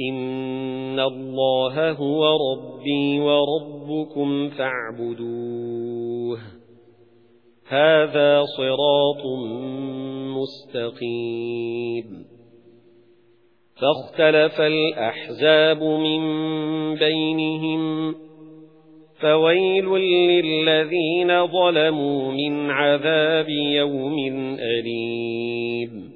إِنَّ اللَّهَ هُوَ رَبِّي وَرَبُّكُمْ فَاعْبُدُوهُ. هَذَا صِرَاطٌ مُسْتَقِيمٌ. فاختلف الأحزاب من بينهم. فويل للذين ظلموا من عذاب يوم أليم.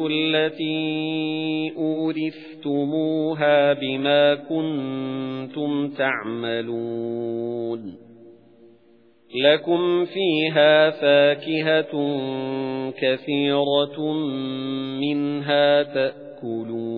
التي أورثتموها بما كنتم تعملون. لكم فيها فاكهة كثيرة منها تأكلون.